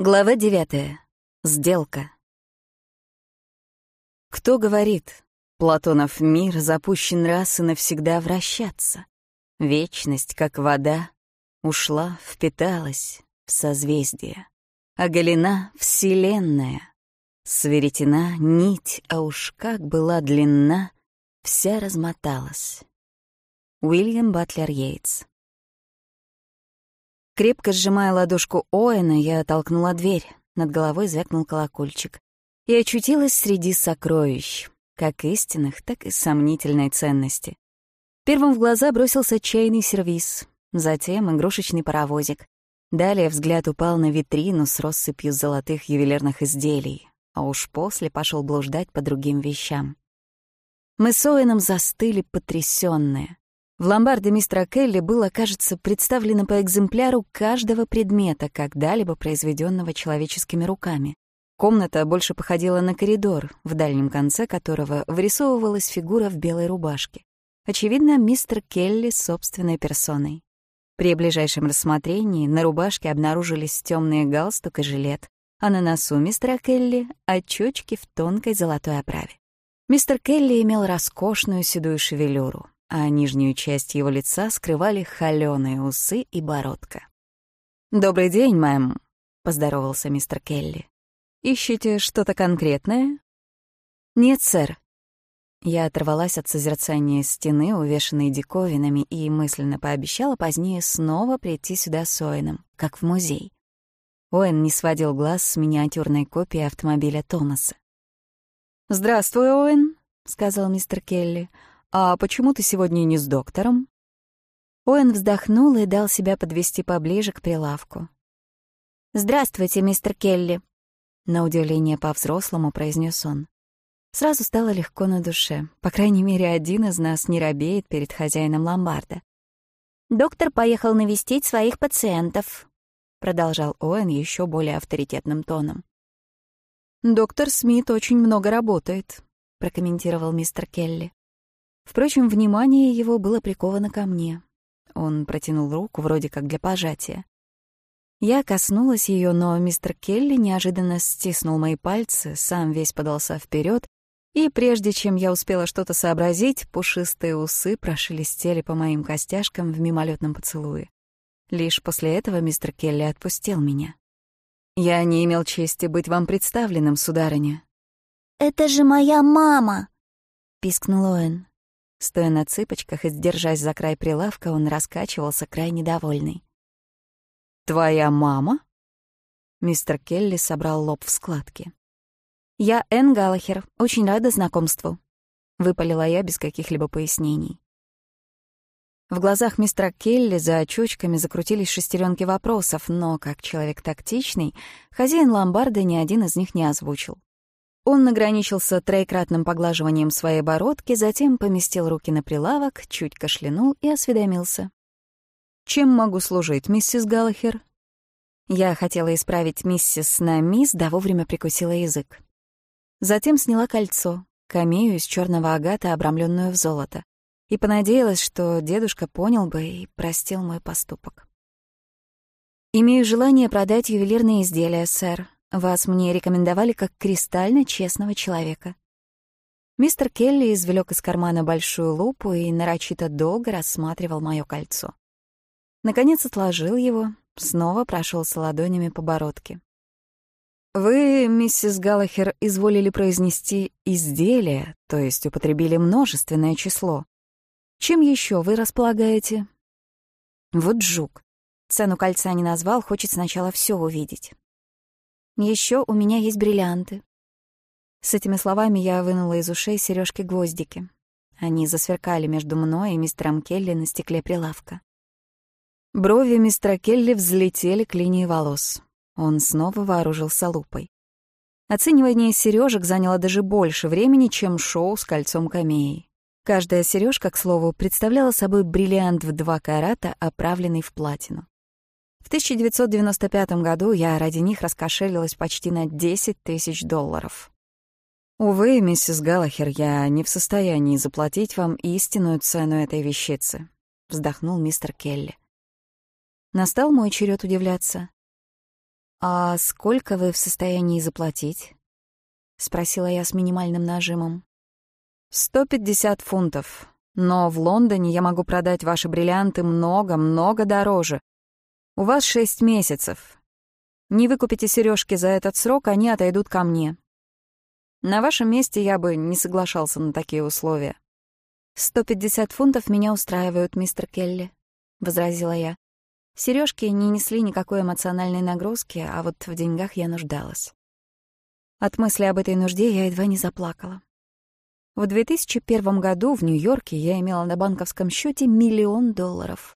Глава девятая. Сделка. Кто говорит, Платонов мир запущен раз и навсегда вращаться? Вечность, как вода, ушла, впиталась в созвездие. А Галина — вселенная. Сверетена нить, а уж как была длинна, вся размоталась. Уильям Батлер Йейтс. Крепко сжимая ладошку Оэна, я оттолкнула дверь. Над головой звякнул колокольчик. И очутилась среди сокровищ, как истинных, так и сомнительной ценности. Первым в глаза бросился чайный сервиз, затем игрушечный паровозик. Далее взгляд упал на витрину с россыпью золотых ювелирных изделий, а уж после пошел блуждать по другим вещам. Мы с Оэном застыли потрясённые. В ломбарде мистера Келли было, кажется, представлено по экземпляру каждого предмета, когда-либо произведенного человеческими руками. Комната больше походила на коридор, в дальнем конце которого вырисовывалась фигура в белой рубашке. Очевидно, мистер Келли собственной персоной. При ближайшем рассмотрении на рубашке обнаружились темные галстук и жилет, а на носу мистера Келли — очечки в тонкой золотой оправе. Мистер Келли имел роскошную седую шевелюру, а нижнюю часть его лица скрывали холеные усы и бородка. «Добрый день, мэм», — поздоровался мистер Келли. «Ищете что-то конкретное?» «Нет, сэр». Я оторвалась от созерцания стены, увешанной диковинами, и мысленно пообещала позднее снова прийти сюда с Оэном, как в музей. Оэн не сводил глаз с миниатюрной копии автомобиля Томаса. «Здравствуй, Оэн», — сказал мистер Келли. «А почему ты сегодня не с доктором?» Оэн вздохнул и дал себя подвести поближе к прилавку. «Здравствуйте, мистер Келли», — на удивление по-взрослому произнес он. Сразу стало легко на душе. По крайней мере, один из нас не робеет перед хозяином ломбарда. «Доктор поехал навестить своих пациентов», — продолжал Оэн еще более авторитетным тоном. «Доктор Смит очень много работает», — прокомментировал мистер Келли. Впрочем, внимание его было приковано ко мне. Он протянул руку вроде как для пожатия. Я коснулась ее, но мистер Келли неожиданно стиснул мои пальцы, сам весь подался вперед, и прежде чем я успела что-то сообразить, пушистые усы прошелестели по моим костяшкам в мимолетном поцелуе. Лишь после этого мистер Келли отпустил меня. «Я не имел чести быть вам представленным, сударыня». «Это же моя мама!» — пискнул Оэн. Стоя на цыпочках и сдержась за край прилавка, он раскачивался, крайне довольный. «Твоя мама?» Мистер Келли собрал лоб в складке. «Я Энн Галлахер, очень рада знакомству», — выпалила я без каких-либо пояснений. В глазах мистера Келли за очочками закрутились шестеренки вопросов, но, как человек тактичный, хозяин ломбарда ни один из них не озвучил. Он награничился троекратным поглаживанием своей бородки, затем поместил руки на прилавок, чуть кашлянул и осведомился. «Чем могу служить, миссис Галлахер?» Я хотела исправить миссис на мисс, да вовремя прикусила язык. Затем сняла кольцо, камею из черного агата, обрамленную в золото, и понадеялась, что дедушка понял бы и простил мой поступок. «Имею желание продать ювелирные изделия, сэр», вас мне рекомендовали как кристально честного человека». Мистер Келли извлек из кармана большую лупу и нарочито долго рассматривал мое кольцо. Наконец отложил его, снова прошелся ладонями по бородке. «Вы, миссис Галлахер, изволили произнести «изделие», то есть употребили множественное число. Чем еще вы располагаете?» Вот жук. Цену кольца не назвал, хочет сначала все увидеть. Еще у меня есть бриллианты. С этими словами я вынула из ушей сережки гвоздики. Они засверкали между мной и мистером Келли на стекле прилавка. Брови мистера Келли взлетели к линии волос. Он снова вооружился лупой. Оценивание сережек заняло даже больше времени, чем шоу с кольцом камеей. Каждая сережка, к слову, представляла собой бриллиант в два карата, оправленный в платину. В 1995 году я ради них раскошелилась почти на 10 тысяч долларов. Увы, миссис Галлахер, я не в состоянии заплатить вам истинную цену этой вещицы, вздохнул мистер Келли. Настал мой черед удивляться. А сколько вы в состоянии заплатить? спросила я с минимальным нажимом. 150 фунтов. Но в Лондоне я могу продать ваши бриллианты много-много дороже. У вас шесть месяцев. Не выкупите сережки за этот срок, они отойдут ко мне. На вашем месте я бы не соглашался на такие условия». «Сто пятьдесят фунтов меня устраивают, мистер Келли», — возразила я. Сережки не несли никакой эмоциональной нагрузки, а вот в деньгах я нуждалась. От мысли об этой нужде я едва не заплакала. В 2001 году в Нью-Йорке я имела на банковском счете миллион долларов.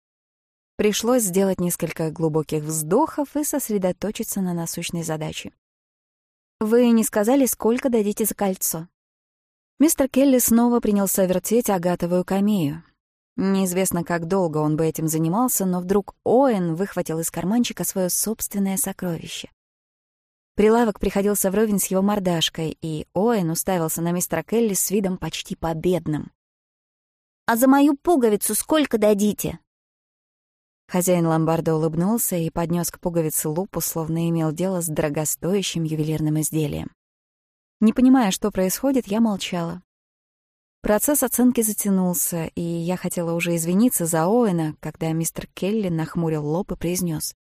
Пришлось сделать несколько глубоких вздохов и сосредоточиться на насущной задаче. «Вы не сказали, сколько дадите за кольцо?» Мистер Келли снова принялся вертеть агатовую камею. Неизвестно, как долго он бы этим занимался, но вдруг Оэн выхватил из карманчика свое собственное сокровище. Прилавок приходился вровень с его мордашкой, и Оэн уставился на мистера Келли с видом почти победным. «А за мою пуговицу сколько дадите?» Хозяин ломбарда улыбнулся и поднес к пуговице лупу, словно имел дело с дорогостоящим ювелирным изделием. Не понимая, что происходит, я молчала. Процесс оценки затянулся, и я хотела уже извиниться за Оуэна, когда мистер Келли нахмурил лоб и произнес: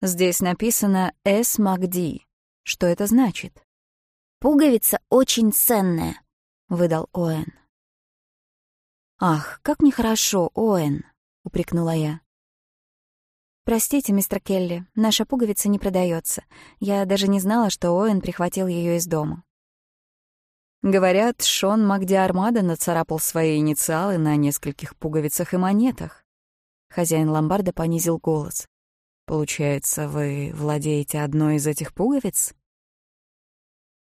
«Здесь написано «С. Макди». Что это значит?» «Пуговица очень ценная», — выдал Оэн. «Ах, как нехорошо, Оэн», — упрекнула я. «Простите, мистер Келли, наша пуговица не продается. Я даже не знала, что Оэн прихватил ее из дома». Говорят, Шон Магди Армада нацарапал свои инициалы на нескольких пуговицах и монетах. Хозяин ломбарда понизил голос. «Получается, вы владеете одной из этих пуговиц?»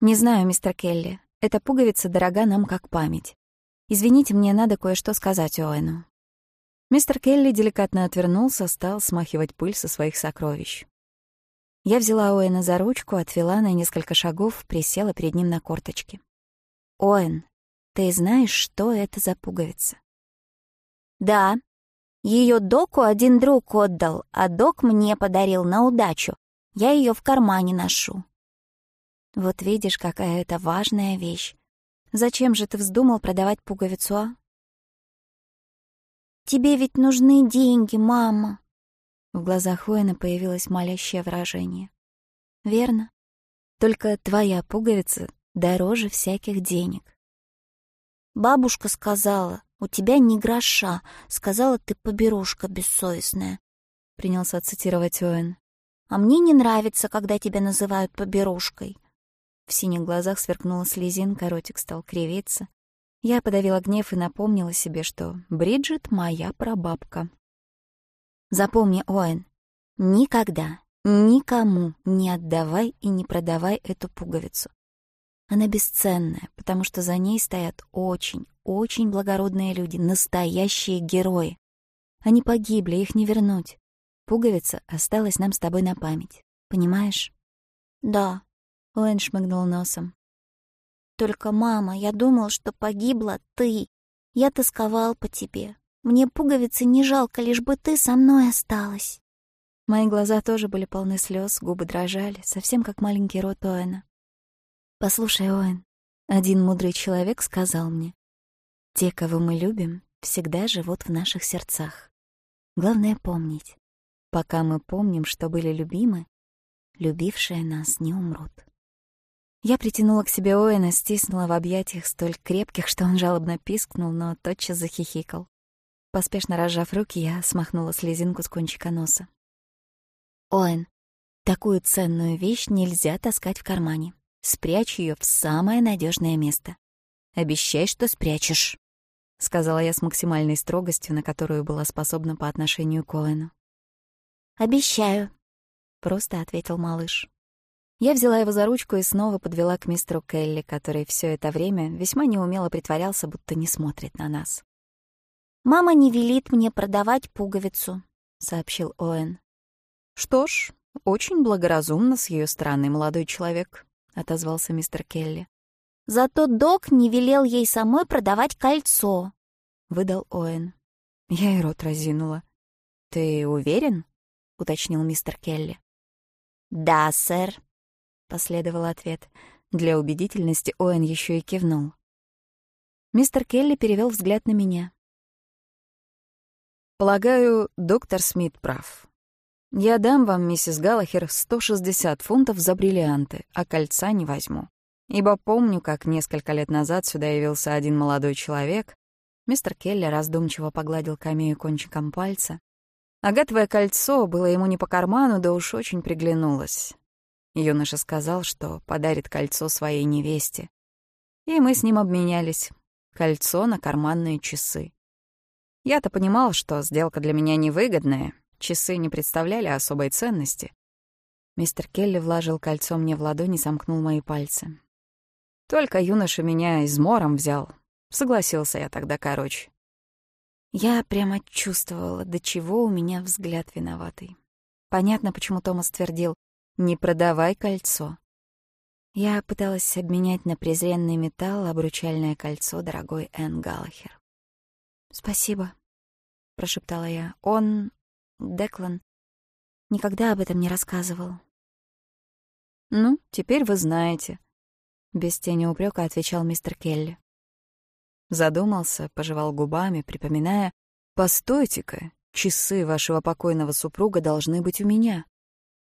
«Не знаю, мистер Келли. Эта пуговица дорога нам как память. Извините, мне надо кое-что сказать Оэну. Мистер Келли деликатно отвернулся, стал смахивать пыль со своих сокровищ. Я взяла Оэна за ручку, отвела на несколько шагов, присела перед ним на корточки. Оэн, ты знаешь, что это за пуговица? Да. Ее доку один друг отдал, а док мне подарил на удачу. Я ее в кармане ношу. Вот видишь, какая это важная вещь. Зачем же ты вздумал продавать пуговицу, а? «Тебе ведь нужны деньги, мама!» В глазах Уэна появилось молящее выражение. «Верно. Только твоя пуговица дороже всяких денег». «Бабушка сказала, у тебя не гроша. Сказала ты поберушка бессовестная», — принялся цитировать Уэн. «А мне не нравится, когда тебя называют поберушкой». В синих глазах сверкнула слезинка, ротик стал кривиться. Я подавила гнев и напомнила себе, что Бриджит — моя прабабка. Запомни, Оэн, никогда, никому не отдавай и не продавай эту пуговицу. Она бесценная, потому что за ней стоят очень, очень благородные люди, настоящие герои. Они погибли, их не вернуть. Пуговица осталась нам с тобой на память. Понимаешь? Да. Лэн шмыгнул носом. Только, мама, я думал, что погибла ты. Я тосковал по тебе. Мне пуговицы не жалко, лишь бы ты со мной осталась. Мои глаза тоже были полны слез, губы дрожали, совсем как маленький рот Оэна. «Послушай, Оэн», — один мудрый человек сказал мне, «те, кого мы любим, всегда живут в наших сердцах. Главное — помнить. Пока мы помним, что были любимы, любившие нас не умрут». Я притянула к себе Оэна, стиснула в объятиях столь крепких, что он жалобно пискнул, но тотчас захихикал. Поспешно разжав руки, я смахнула слезинку с кончика носа. «Оэн, такую ценную вещь нельзя таскать в кармане. Спрячь ее в самое надежное место. Обещай, что спрячешь», — сказала я с максимальной строгостью, на которую была способна по отношению к Оэну. «Обещаю», — просто ответил малыш. Я взяла его за ручку и снова подвела к мистеру Келли, который все это время весьма неумело притворялся, будто не смотрит на нас. «Мама не велит мне продавать пуговицу», — сообщил Оэн. «Что ж, очень благоразумно с ее стороны, молодой человек», — отозвался мистер Келли. «Зато док не велел ей самой продавать кольцо», — выдал Оэн. Я и рот разинула. «Ты уверен?» — уточнил мистер Келли. «Да, сэр», последовал ответ. Для убедительности Оэн еще и кивнул. Мистер Келли перевел взгляд на меня. «Полагаю, доктор Смит прав. Я дам вам, миссис Галлахер, 160 фунтов за бриллианты, а кольца не возьму. Ибо помню, как несколько лет назад сюда явился один молодой человек. Мистер Келли раздумчиво погладил камею кончиком пальца. Агатовое кольцо было ему не по карману, да уж очень приглянулось. Юноша сказал, что подарит кольцо своей невесте. И мы с ним обменялись. Кольцо на карманные часы. Я-то понимал, что сделка для меня невыгодная, часы не представляли особой ценности. Мистер Келли вложил кольцо мне в ладонь и сомкнул мои пальцы. Только юноша меня измором взял. Согласился я тогда короче. Я прямо чувствовала, до чего у меня взгляд виноватый. Понятно, почему Томас твердил, не продавай кольцо. Я пыталась обменять на презренный металл обручальное кольцо дорогой Энн Галлахер. «Спасибо», — прошептала я. «Он, Деклан, никогда об этом не рассказывал». «Ну, теперь вы знаете», — без тени упрека отвечал мистер Келли. Задумался, пожевал губами, припоминая, «Постойте-ка, часы вашего покойного супруга должны быть у меня».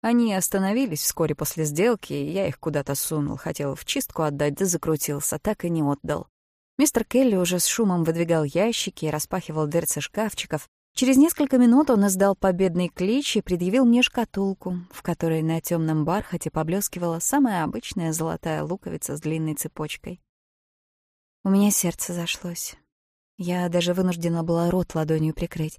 Они остановились вскоре после сделки, и я их куда-то сунул, хотел в чистку отдать, да закрутился, так и не отдал. Мистер Келли уже с шумом выдвигал ящики и распахивал дверцы шкафчиков. Через несколько минут он издал победный клич и предъявил мне шкатулку, в которой на темном бархате поблескивала самая обычная золотая луковица с длинной цепочкой. У меня сердце зашлось. Я даже вынуждена была рот ладонью прикрыть.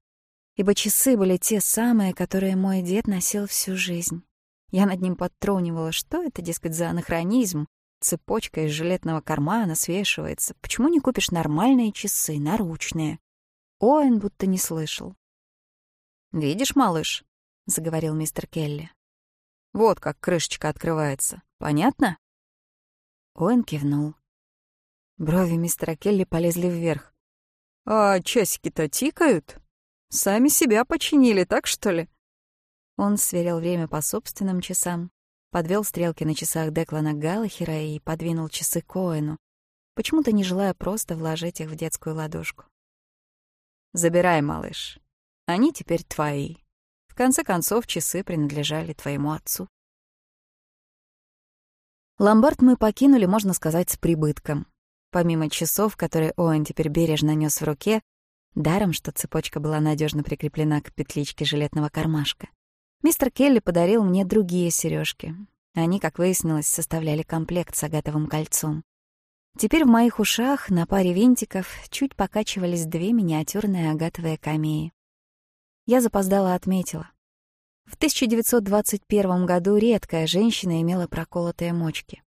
ибо часы были те самые, которые мой дед носил всю жизнь. Я над ним подтрунивала, что это, дескать, за анахронизм, цепочка из жилетного кармана свешивается. Почему не купишь нормальные часы, наручные? Оэн будто не слышал. «Видишь, малыш?» — заговорил мистер Келли. «Вот как крышечка открывается. Понятно?» Оэн кивнул. Брови мистера Келли полезли вверх. «А часики-то тикают? Сами себя починили, так что ли?» Он сверил время по собственным часам, подвел стрелки на часах Деклана Галлахера и подвинул часы Коэну, почему-то не желая просто вложить их в детскую ладошку. Забирай, малыш. Они теперь твои. В конце концов, часы принадлежали твоему отцу. Ломбард мы покинули, можно сказать, с прибытком. Помимо часов, которые Оуэн теперь бережно нес в руке, Даром, что цепочка была надежно прикреплена к петличке жилетного кармашка. Мистер Келли подарил мне другие сережки. Они, как выяснилось, составляли комплект с агатовым кольцом. Теперь в моих ушах на паре винтиков чуть покачивались две миниатюрные агатовые камеи. Я запоздала отметила. В 1921 году редкая женщина имела проколотые мочки.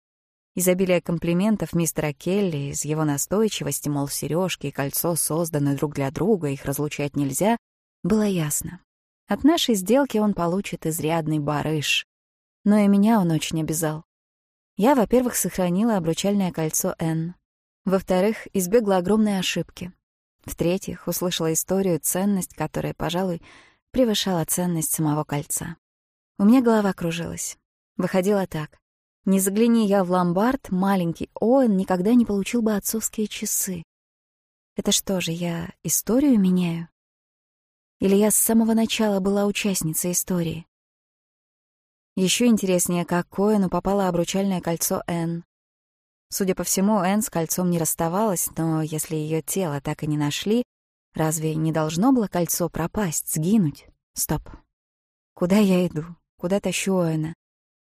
Изобилие комплиментов мистера Келли из его настойчивости, мол, сережки и кольцо созданы друг для друга, их разлучать нельзя, было ясно. От нашей сделки он получит изрядный барыш. Но и меня он очень обязал. Я, во-первых, сохранила обручальное кольцо Н. Во-вторых, избегла огромной ошибки. В-третьих, услышала историю, ценность которая, пожалуй, превышала ценность самого кольца. У меня голова кружилась. Выходило так. Не загляни я в ломбард, маленький Оэн никогда не получил бы отцовские часы. Это что же, я историю меняю? Или я с самого начала была участницей истории? Еще интереснее, как Оэну попало обручальное кольцо Энн. Судя по всему, Энн с кольцом не расставалась, но если ее тело так и не нашли, разве не должно было кольцо пропасть, сгинуть? Стоп. Куда я иду? Куда тащу Оэна?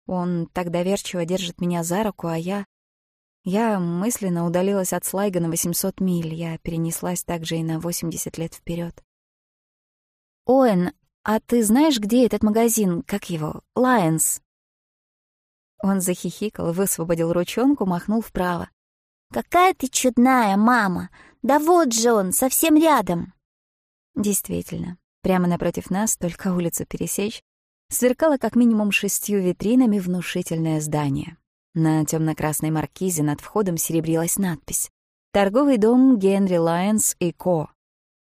Эна? Он так доверчиво держит меня за руку, а я... Я мысленно удалилась от Слайга на 800 миль, я перенеслась также и на 80 лет вперед. «Оэн, «А ты знаешь, где этот магазин? Как его? Лайонс?» Он захихикал, высвободил ручонку, махнул вправо. «Какая ты чудная, мама! Да вот же он, совсем рядом!» Действительно, прямо напротив нас, только улицу пересечь, сверкала как минимум шестью витринами внушительное здание. На темно-красной маркизе над входом серебрилась надпись «Торговый дом Генри Лайонс и Ко».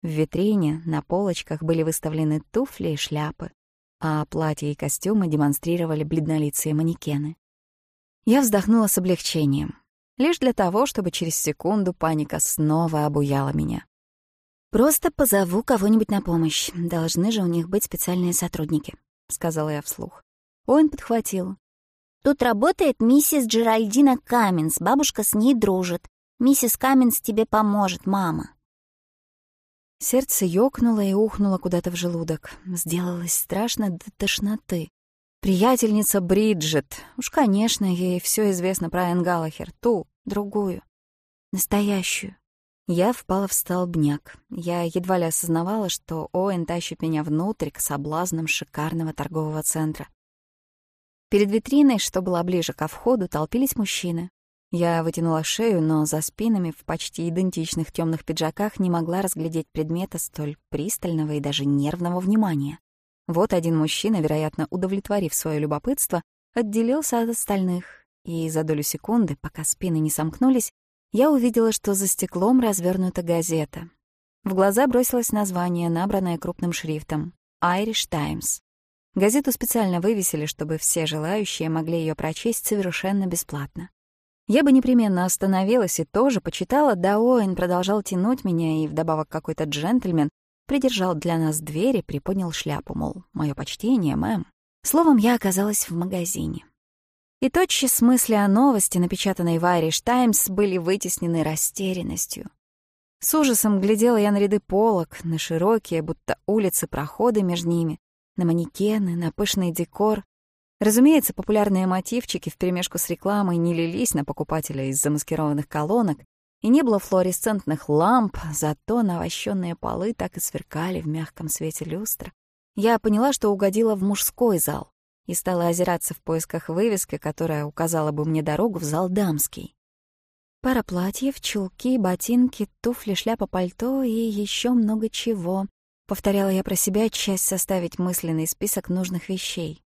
В витрине на полочках были выставлены туфли и шляпы, а платья и костюмы демонстрировали бледнолицые манекены. Я вздохнула с облегчением, лишь для того, чтобы через секунду паника снова обуяла меня. «Просто позову кого-нибудь на помощь, должны же у них быть специальные сотрудники», сказала я вслух. Он подхватил. «Тут работает миссис Джеральдина Каменс. Бабушка с ней дружит. Миссис Каменс тебе поможет, мама». Сердце ёкнуло и ухнуло куда-то в желудок. Сделалось страшно до тошноты. Приятельница Бриджит. Уж, конечно, ей все известно про Энн Галлахер. Ту, другую. Настоящую. Я впала в столбняк. Я едва ли осознавала, что Оэн тащит меня внутрь к соблазнам шикарного торгового центра. Перед витриной, что была ближе ко входу, толпились мужчины. Я вытянула шею, но за спинами в почти идентичных темных пиджаках не могла разглядеть предмета столь пристального и даже нервного внимания. Вот один мужчина, вероятно, удовлетворив свое любопытство, отделился от остальных, и за долю секунды, пока спины не сомкнулись, Я увидела, что за стеклом развернута газета. В глаза бросилось название, набранное крупным шрифтом «Irish Times». Газету специально вывесили, чтобы все желающие могли ее прочесть совершенно бесплатно. Я бы непременно остановилась и тоже почитала, да Оэн продолжал тянуть меня, и вдобавок какой-то джентльмен придержал для нас дверь и приподнял шляпу, мол, мое почтение, мэм. Словом, я оказалась в магазине. И тотчас мысли о новости, напечатанной в Irish Times, были вытеснены растерянностью. С ужасом глядела я на ряды полок, на широкие, будто улицы, проходы между ними, на манекены, на пышный декор, Разумеется, популярные мотивчики вперемешку с рекламой не лились на покупателя из замаскированных колонок, и не было флуоресцентных ламп, зато навощенные полы так и сверкали в мягком свете люстра. Я поняла, что угодила в мужской зал, и стала озираться в поисках вывески, которая указала бы мне дорогу в зал дамский. Пара платьев, чулки, ботинки, туфли, шляпа, пальто и еще много чего. Повторяла я про себя, часть составить мысленный список нужных вещей.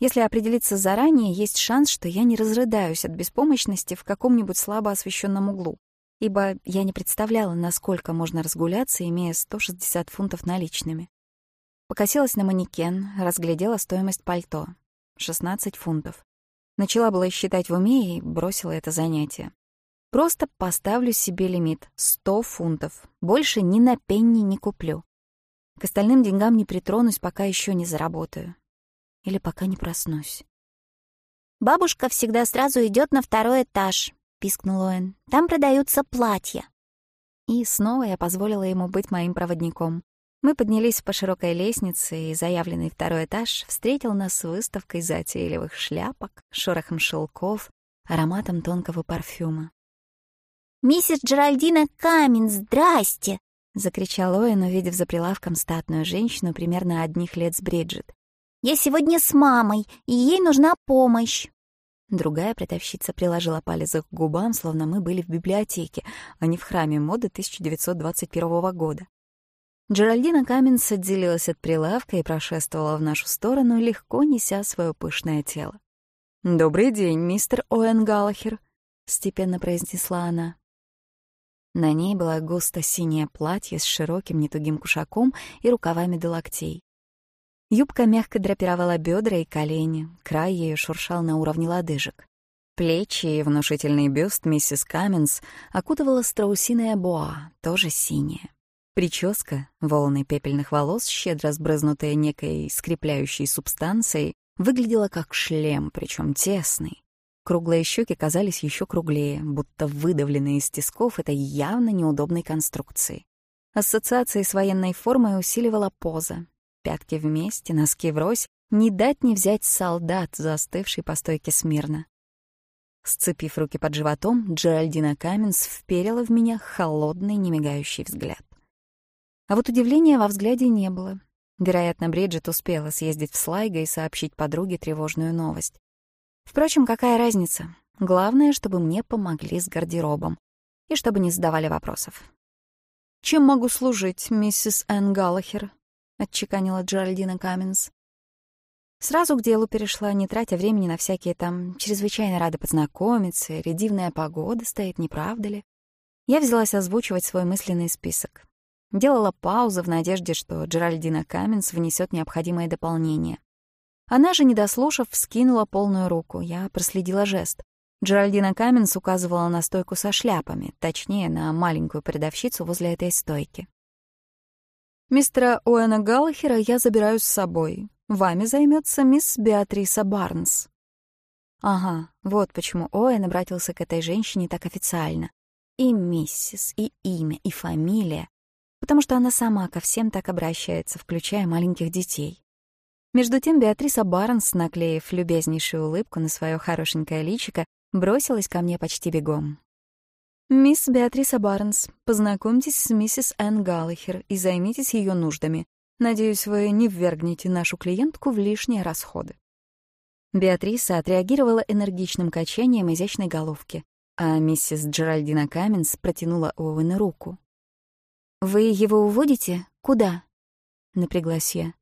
Если определиться заранее, есть шанс, что я не разрыдаюсь от беспомощности в каком-нибудь слабо освещенном углу, ибо я не представляла, насколько можно разгуляться, имея 160 фунтов наличными. Покосилась на манекен, разглядела стоимость пальто. 16 фунтов. Начала было считать в уме и бросила это занятие. Просто поставлю себе лимит — 100 фунтов. Больше ни на пенни не куплю. К остальным деньгам не притронусь, пока еще не заработаю. Или пока не проснусь. «Бабушка всегда сразу идет на второй этаж», — пискнул Оэн. «Там продаются платья». И снова я позволила ему быть моим проводником. Мы поднялись по широкой лестнице и, заявленный второй этаж, встретил нас с выставкой затейливых шляпок, шорохом шелков, ароматом тонкого парфюма. «Миссис Джеральдина Камин, здрасте!» — закричал Оэн, увидев за прилавком статную женщину примерно одних лет с Бриджит. «Я сегодня с мамой, и ей нужна помощь!» Другая продавщица приложила палец к губам, словно мы были в библиотеке, а не в храме моды 1921 года. Джеральдина Каменс отделилась от прилавка и прошествовала в нашу сторону, легко неся свое пышное тело. «Добрый день, мистер Оэн Галлахер», — степенно произнесла она. На ней было густо-синее платье с широким нетугим кушаком и рукавами до локтей. Юбка мягко драпировала бедра и колени, край ее шуршал на уровне лодыжек. Плечи и внушительный бюст миссис Каменс окутывала страусиная боа, тоже синяя. Прическа, волны пепельных волос, щедро сбрызнутая некой скрепляющей субстанцией, выглядела как шлем, причем тесный. Круглые щеки казались еще круглее, будто выдавленные из тисков этой явно неудобной конструкции. Ассоциации с военной формой усиливала поза. Пятки вместе, носки врозь, не дать не взять солдат, застывший по стойке смирно. Сцепив руки под животом, Джеральдина Каменс вперила в меня холодный, немигающий взгляд. А вот удивления во взгляде не было. Вероятно, Бриджит успела съездить в Слайго и сообщить подруге тревожную новость. Впрочем, какая разница? Главное, чтобы мне помогли с гардеробом и чтобы не задавали вопросов. «Чем могу служить, миссис Энн Галлахер?» — отчеканила Джеральдина Камминс. Сразу к делу перешла, не тратя времени на всякие там «чрезвычайно рада познакомиться», «дивная погода стоит, не правда ли?» Я взялась озвучивать свой мысленный список делала паузы в надежде, что Джеральдина Камминс внесет необходимое дополнение. Она же, не дослушав, вскинула полную руку. Я проследила жест. Джеральдина Каменс указывала на стойку со шляпами, точнее, на маленькую продавщицу возле этой стойки. «Мистера Уэна Галлахера я забираю с собой. Вами займется мисс Беатриса Барнс». Ага, вот почему Оэн обратился к этой женщине так официально. И миссис, и имя, и фамилия потому что она сама ко всем так обращается, включая маленьких детей. Между тем Беатриса Барнс, наклеив любезнейшую улыбку на свое хорошенькое личико, бросилась ко мне почти бегом. «Мисс Беатриса Барнс, познакомьтесь с миссис Энн Галлахер и займитесь ее нуждами. Надеюсь, вы не ввергнете нашу клиентку в лишние расходы». Беатриса отреагировала энергичным качанием изящной головки, а миссис Джеральдина Каменс протянула Оуэну руку. «Вы его уводите? Куда?» — напряглась я.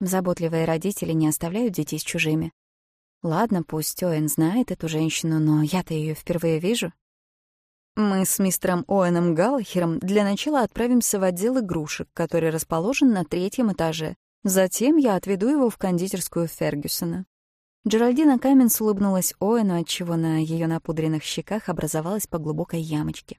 Заботливые родители не оставляют детей с чужими. Ладно, пусть Оэн знает эту женщину, но я-то ее впервые вижу. Мы с мистером Оэном Галлахером для начала отправимся в отдел игрушек, который расположен на третьем этаже. Затем я отведу его в кондитерскую Фергюсона. Джеральдина Каменс улыбнулась Оэну, отчего на ее напудренных щеках образовалась по глубокой ямочке.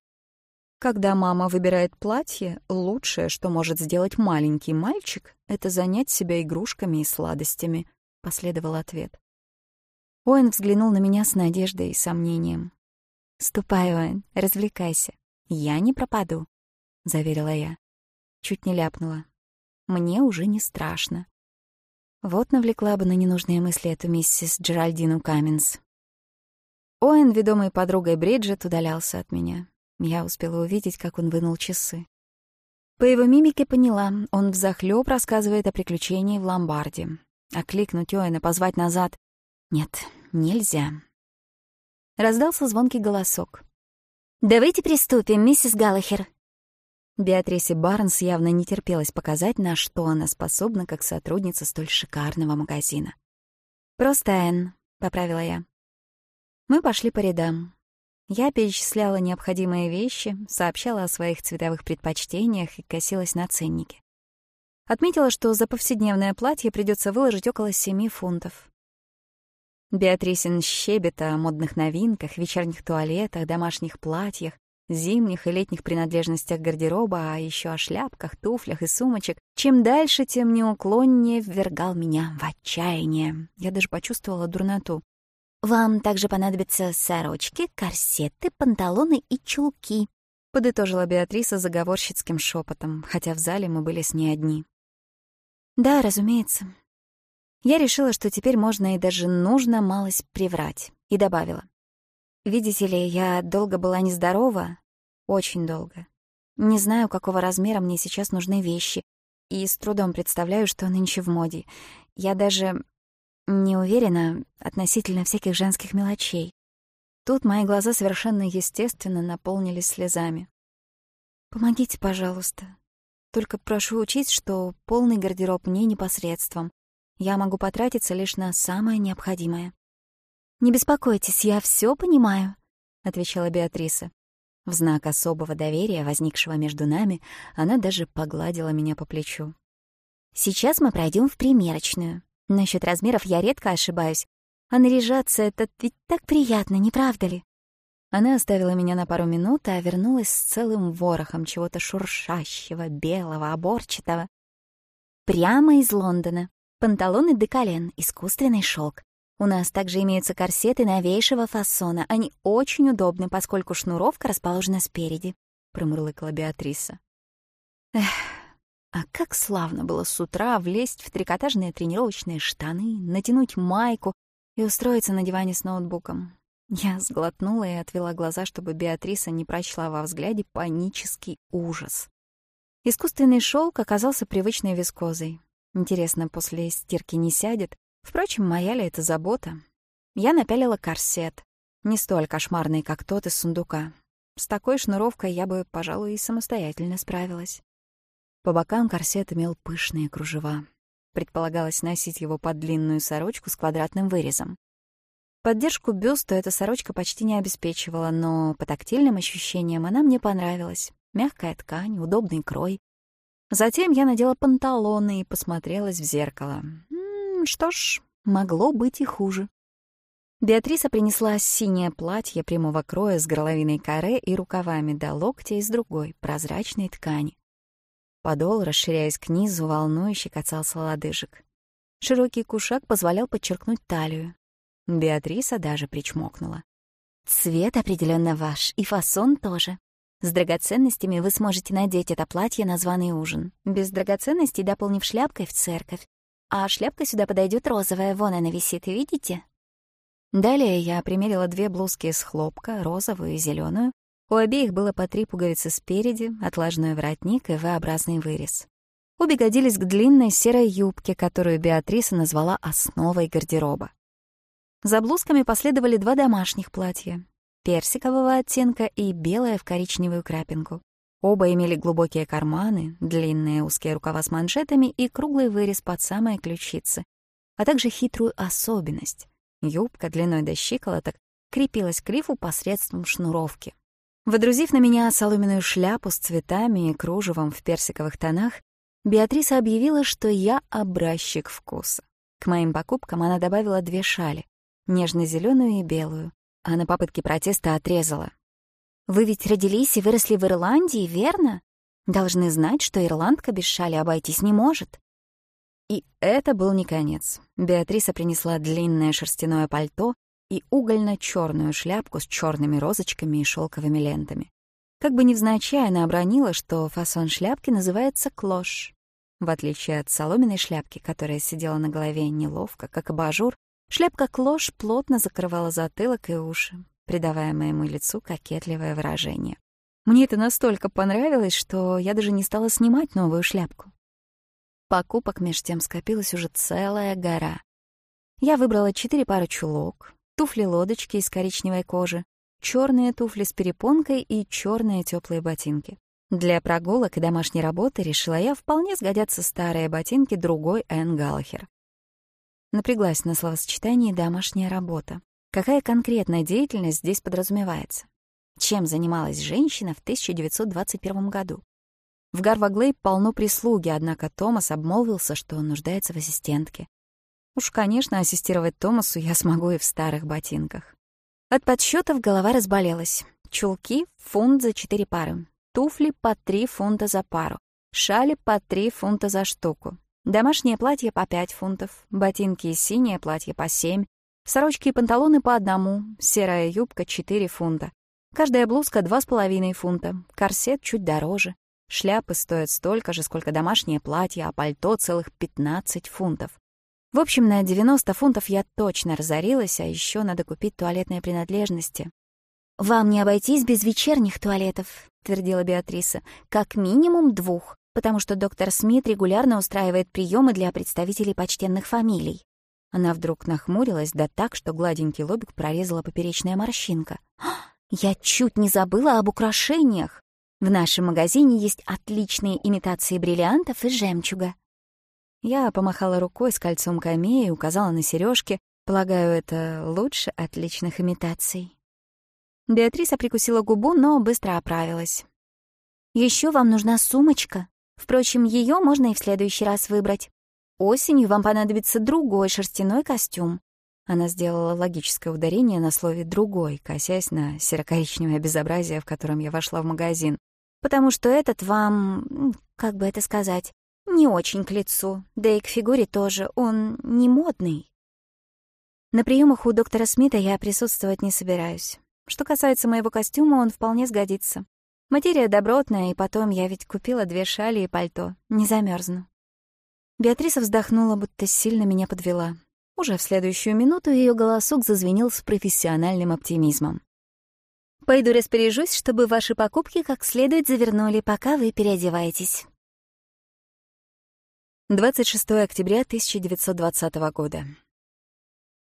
Когда мама выбирает платье, лучшее, что может сделать маленький мальчик, это занять себя игрушками и сладостями, — последовал ответ. Оэн взглянул на меня с надеждой и сомнением. «Ступай, Оэн, развлекайся. Я не пропаду», — заверила я. Чуть не ляпнула. «Мне уже не страшно». Вот навлекла бы на ненужные мысли эту миссис Джеральдину Каминс. Оэн, ведомый подругой Бриджит, удалялся от меня. Я успела увидеть, как он вынул часы. По его мимике поняла, он взахлёб рассказывает о приключении в ломбарде. Окликнуть Оэна, позвать назад. Нет, нельзя. Раздался звонкий голосок. «Давайте приступим, миссис Галлахер». Беатрисе Барнс явно не терпелось показать, на что она способна как сотрудница столь шикарного магазина. «Просто Энн», — поправила я. Мы пошли по рядам. Я перечисляла необходимые вещи, сообщала о своих цветовых предпочтениях и косилась на ценники. Отметила, что за повседневное платье придется выложить около 7 фунтов. Беатрисин щебет о модных новинках, вечерних туалетах, домашних платьях, зимних и летних принадлежностях гардероба, а еще о шляпках, туфлях и сумочек. Чем дальше, тем неуклоннее ввергал меня в отчаяние. Я даже почувствовала дурноту. «Вам также понадобятся сорочки, корсеты, панталоны и чулки», — подытожила Беатриса заговорщицким шепотом, хотя в зале мы были с ней одни. «Да, разумеется». Я решила, что теперь можно и даже нужно малость приврать, и добавила. «Видите ли, я долго была нездорова, очень долго. Не знаю, какого размера мне сейчас нужны вещи, и с трудом представляю, что нынче в моде. Я даже не уверена относительно всяких женских мелочей. Тут мои глаза совершенно естественно наполнились слезами. «Помогите, пожалуйста. Только прошу учить, что полный гардероб мне непосредством. Я могу потратиться лишь на самое необходимое». «Не беспокойтесь, я все понимаю», — отвечала Беатриса. В знак особого доверия, возникшего между нами, она даже погладила меня по плечу. «Сейчас мы пройдем в примерочную. Насчет размеров я редко ошибаюсь, а наряжаться — это ведь так приятно, не правда ли? Она оставила меня на пару минут, а вернулась с целым ворохом чего-то шуршащего, белого, оборчатого. Прямо из Лондона. Панталоны до колен, искусственный шелк. У нас также имеются корсеты новейшего фасона. Они очень удобны, поскольку шнуровка расположена спереди, — промурлыкала Беатриса. Эх, а Как славно было с утра влезть в трикотажные тренировочные штаны, натянуть майку и устроиться на диване с ноутбуком. Я сглотнула и отвела глаза, чтобы Беатриса не прочла во взгляде панический ужас. Искусственный шелк оказался привычной вискозой. Интересно, после стирки не сядет? Впрочем, моя ли это забота? Я напялила корсет, не столь кошмарный, как тот из сундука. С такой шнуровкой я бы, пожалуй, и самостоятельно справилась. По бокам корсета имел пышные кружева. Предполагалось носить его под длинную сорочку с квадратным вырезом. Поддержку бюсту эта сорочка почти не обеспечивала, но по тактильным ощущениям она мне понравилась. Мягкая ткань, удобный крой. Затем я надела панталоны и посмотрелась в зеркало. М -м, что ж, могло быть и хуже. Беатриса принесла синее платье прямого кроя с горловиной каре и рукавами до локтя из другой, прозрачной ткани. Подол, расширяясь к низу, волнующе касался лодыжек. Широкий кушак позволял подчеркнуть талию. Беатриса даже причмокнула. «Цвет определенно ваш, и фасон тоже. С драгоценностями вы сможете надеть это платье на званый ужин, без драгоценностей дополнив шляпкой в церковь. А шляпка сюда подойдет розовая, вон она висит, видите?» Далее я примерила две блузки из хлопка, розовую и зеленую, у Обеих было по три пуговицы спереди, отложной воротник и V-образный вырез. Обе годились к длинной серой юбке, которую Беатриса назвала «основой гардероба». За блузками последовали два домашних платья — персикового оттенка и белое в коричневую крапинку. Оба имели глубокие карманы, длинные узкие рукава с манжетами и круглый вырез под самые ключицы, а также хитрую особенность — юбка длиной до щиколоток крепилась к лифу посредством шнуровки. Водрузив на меня соломенную шляпу с цветами и кружевом в персиковых тонах, Беатриса объявила, что я образчик вкуса. К моим покупкам она добавила две шали — нежно зеленую и белую, а на попытке протеста отрезала. «Вы ведь родились и выросли в Ирландии, верно? Должны знать, что ирландка без шали обойтись не может». И это был не конец. Беатриса принесла длинное шерстяное пальто, и угольно черную шляпку с черными розочками и шелковыми лентами. Как бы невзначай она обронила, что фасон шляпки называется клош. В отличие от соломенной шляпки, которая сидела на голове неловко, как абажур, Шляпка-клош плотно закрывала затылок и уши, придавая моему лицу кокетливое выражение. Мне это настолько понравилось, что я даже не стала снимать новую шляпку. Покупок меж тем скопилась уже целая гора. Я выбрала четыре пары туфли лодочки из коричневой кожи, черные туфли с перепонкой и черные теплые ботинки. Для прогулок и домашней работы, решила я, вполне сгодятся старые ботинки другой Энн Галлахер. Напряглась на словосочетании «домашняя работа». Какая конкретная деятельность здесь подразумевается? Чем занималась женщина в 1921 году? В Гарваглей полно прислуги, однако Томас обмолвился, что он нуждается в ассистентке. Уж, конечно, ассистировать Томасу я смогу и в старых ботинках. От подсчетов голова разболелась. Чулки — фунт за четыре пары. Туфли — по три фунта за пару. Шали — по три фунта за штуку. Домашнее платье — по пять фунтов. Ботинки и синее платье — по семь. Сорочки и панталоны — по одному. Серая юбка — четыре фунта. Каждая блузка — два с половиной фунта. Корсет чуть дороже. Шляпы стоят столько же, сколько домашнее платье, а пальто — целых пятнадцать фунтов. В общем, на 90 фунтов я точно разорилась, а еще надо купить туалетные принадлежности. «Вам не обойтись без вечерних туалетов», — твердила Беатриса. «Как минимум двух потому что доктор Смит регулярно устраивает приемы для представителей почтенных фамилий. Она вдруг нахмурилась, да так, что гладенький лобик прорезала поперечная морщинка. «Я чуть не забыла об украшениях. В нашем магазине есть отличные имитации бриллиантов и жемчуга». Я помахала рукой с кольцом камеи и указала на сережки. Полагаю, это лучше отличных имитаций. Беатриса прикусила губу, но быстро оправилась. Еще вам нужна сумочка. Впрочем, ее можно и в следующий раз выбрать. Осенью вам понадобится другой шерстяной костюм. Она сделала логическое ударение на слове «другой», косясь на серо-коричневое безобразие, в котором я вошла в магазин. «Потому что этот вам... как бы это сказать? не очень к лицу, да и к фигуре тоже, он не модный. На приемах у доктора Смита я присутствовать не собираюсь. Что касается моего костюма, он вполне сгодится. Материя добротная, и потом я ведь купила две шали и пальто. Не замерзну. Беатриса вздохнула, будто сильно меня подвела. Уже в следующую минуту ее голосок зазвенел с профессиональным оптимизмом. «Пойду распоряжусь, чтобы ваши покупки как следует завернули, пока вы переодеваетесь. 26 октября 1920 года.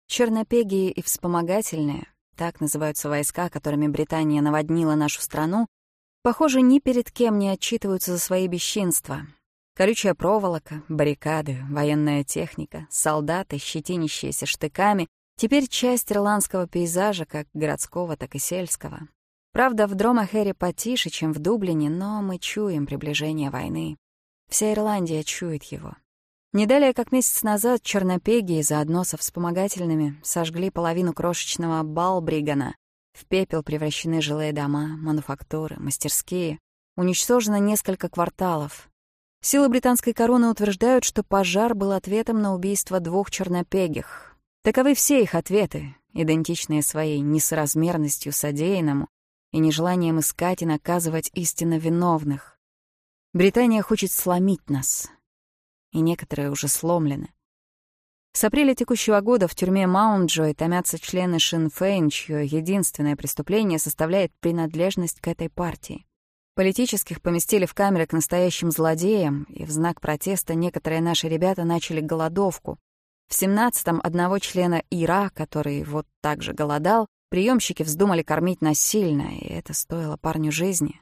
Чернопегие и вспомогательные, так называются войска, которыми Британия наводнила нашу страну, похоже, ни перед кем не отчитываются за свои бесчинства. Колючая проволока, баррикады, военная техника, солдаты, щетинящиеся штыками — теперь часть ирландского пейзажа, как городского, так и сельского. Правда, в Дромахере потише, чем в Дублине, но мы чуем приближение войны. Вся Ирландия чует его. Не далее, как месяц назад, чернопегии заодно со вспомогательными сожгли половину крошечного Балбригана. В пепел превращены жилые дома, мануфактуры, мастерские. Уничтожено несколько кварталов. Силы британской короны утверждают, что пожар был ответом на убийство двух чернопегих. Таковы все их ответы, идентичные своей несоразмерностью содеянному и нежеланием искать и наказывать истинно виновных. Британия хочет сломить нас. И некоторые уже сломлены. С апреля текущего года в тюрьме Маунджой томятся члены Шинфейн, чье единственное преступление составляет принадлежность к этой партии. Политических поместили в камеры к настоящим злодеям, и в знак протеста некоторые наши ребята начали голодовку. В 17-м одного члена Ира, который вот так же голодал, приемщики вздумали кормить насильно, и это стоило парню жизни.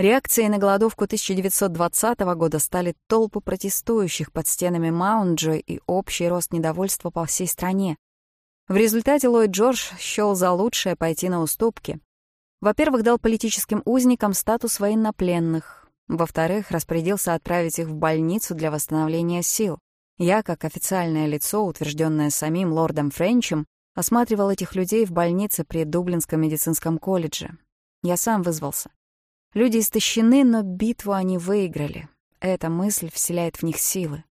Реакцией на голодовку 1920 года стали толпы протестующих под стенами Маунджа и общий рост недовольства по всей стране. В результате Ллойд Джордж счел за лучшее пойти на уступки. Во-первых, дал политическим узникам статус военнопленных. Во-вторых, распорядился отправить их в больницу для восстановления сил. Я, как официальное лицо, утвержденное самим лордом Френчем, осматривал этих людей в больнице при Дублинском медицинском колледже. Я сам вызвался. Люди истощены, но битву они выиграли. Эта мысль вселяет в них силы.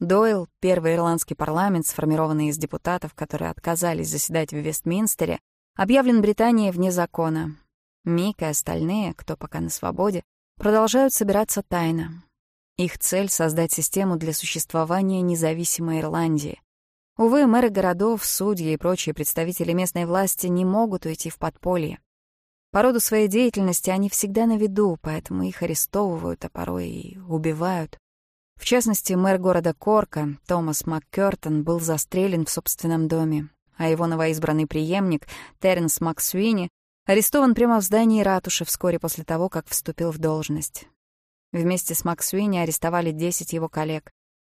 Дойл, первый ирландский парламент, сформированный из депутатов, которые отказались заседать в Вестминстере, объявлен Британией вне закона. Мик и остальные, кто пока на свободе, продолжают собираться тайно. Их цель — создать систему для существования независимой Ирландии. Увы, мэры городов, судьи и прочие представители местной власти не могут уйти в подполье. По роду своей деятельности они всегда на виду, поэтому их арестовывают, а порой и убивают. В частности, мэр города Корка, Томас МакКёртон, был застрелен в собственном доме, а его новоизбранный преемник, Теренс МакСуини, арестован прямо в здании ратуши вскоре после того, как вступил в должность. Вместе с МакСуини арестовали 10 его коллег.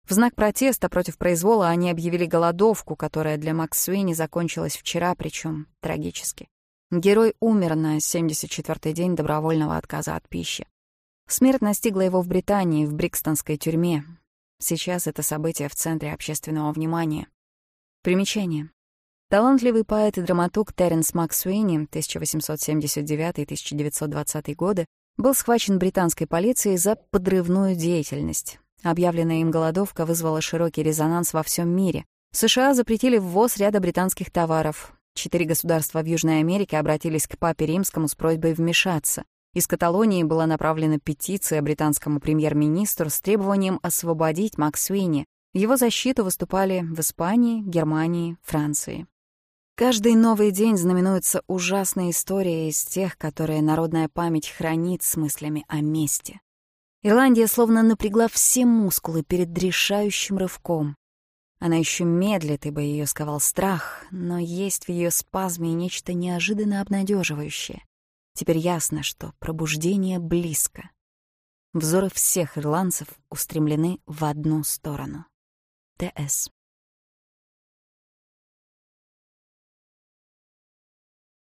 В знак протеста против произвола они объявили голодовку, которая для МакСуини закончилась вчера, причем трагически. Герой умер на 74-й день добровольного отказа от пищи. Смерть настигла его в Британии, в Брикстонской тюрьме. Сейчас это событие в центре общественного внимания. Примечание. Талантливый поэт и драматург Терренс Максуини 1879-1920 годы был схвачен британской полицией за подрывную деятельность. Объявленная им голодовка вызвала широкий резонанс во всем мире. США запретили ввоз ряда британских товаров, Четыре государства в Южной Америке обратились к Папе Римскому с просьбой вмешаться. Из Каталонии была направлена петиция британскому премьер-министру с требованием освободить Максуини. В его защиту выступали в Испании, Германии, Франции. Каждый новый день знаменуется ужасной историей из тех, которые народная память хранит с мыслями о мести. Ирландия словно напрягла все мускулы перед решающим рывком. Она еще медлит, ибо ее сковал страх, но есть в ее спазме нечто неожиданно обнадеживающее. Теперь ясно, что пробуждение близко. Взоры всех ирландцев устремлены в одну сторону. Т.С.